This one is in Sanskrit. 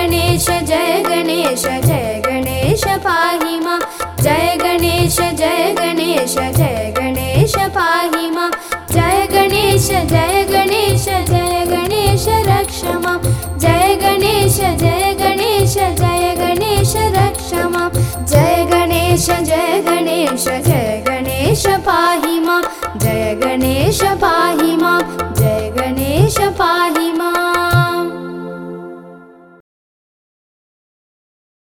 गणेश जय गणेश जय गणेश पाहि मा जय गणेश जय गणेश जय गणेश पाहि मा जय गणेश जय गणेश जय गणेश रक्ष रक्षमा जय गणेश जय गणेश जय गणेश रक्ष रक्षमा जय गणेश जय गणेश जय गणेश पाहि मा जय गणेश पा